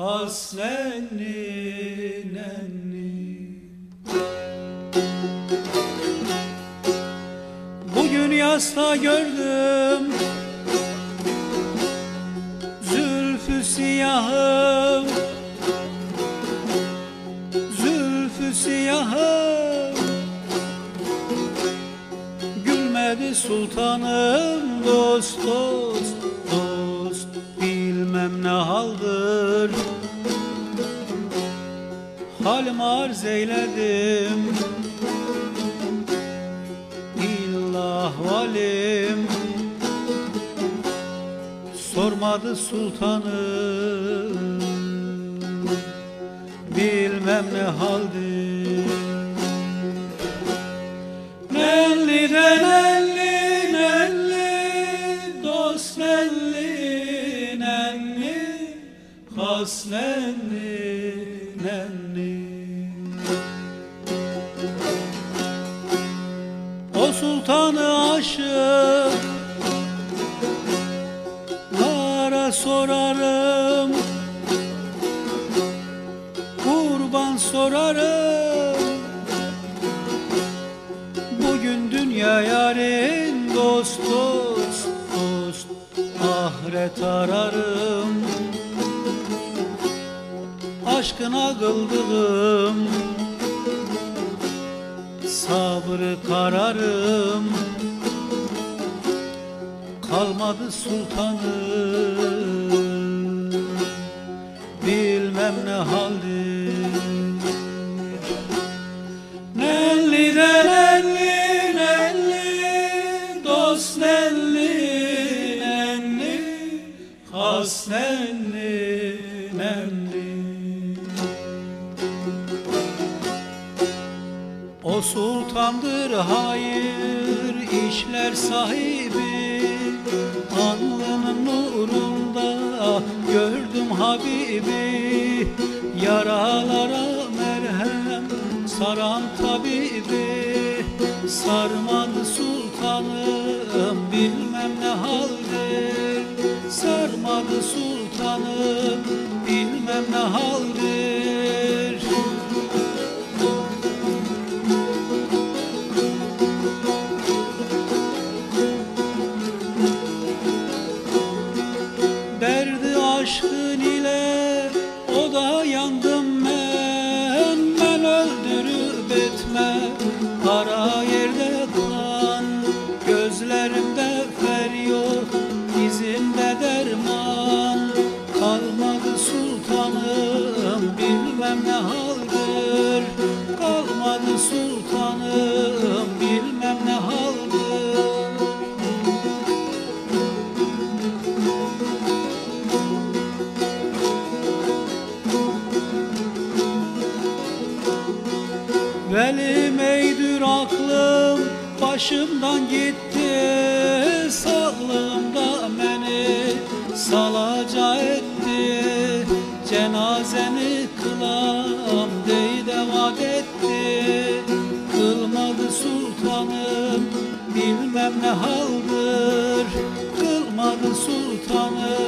has nenni nenni Bugün yasta gördüm Zülfü siyahım Zülfü siyahım Gülmedi sultanım dost dost Bilmem ne haldır. Halim arz eyledim. İllah valim Sormadı sultanım. Bilmem ne haldir. Nelli Has nenni O sultanı aşık Lara sorarım. Kurban sorarım. Bugün dünya yarın dost dost dost Ahiret ararım Aşkına kıldığım Sabrı kararım Kalmadı sultanım Bilmem ne haldir Nelli de nelli nelli Dost nelli nenni Has nenni nenni O sultandır hayır işler sahibi. Alnının nurunda gördüm Habibi. Yaralara merhem saran tabibi. Sarmadı sultanım bilmem ne haldir Sarmadı sultanım bilmem ne haldir aşkın ile o da yandım ben. Ben öldürüp etme. Kara yerde kan Gözlerimde feryat dizimde derman. Kalmadı sultanım bilmem ne haldir Velim eydür aklım başımdan gitti Sağlığımda beni salaca etti. Cenazeni kılam dey devam etti Kılmadı sultanım bilmem ne haldır. Kılmadı sultanım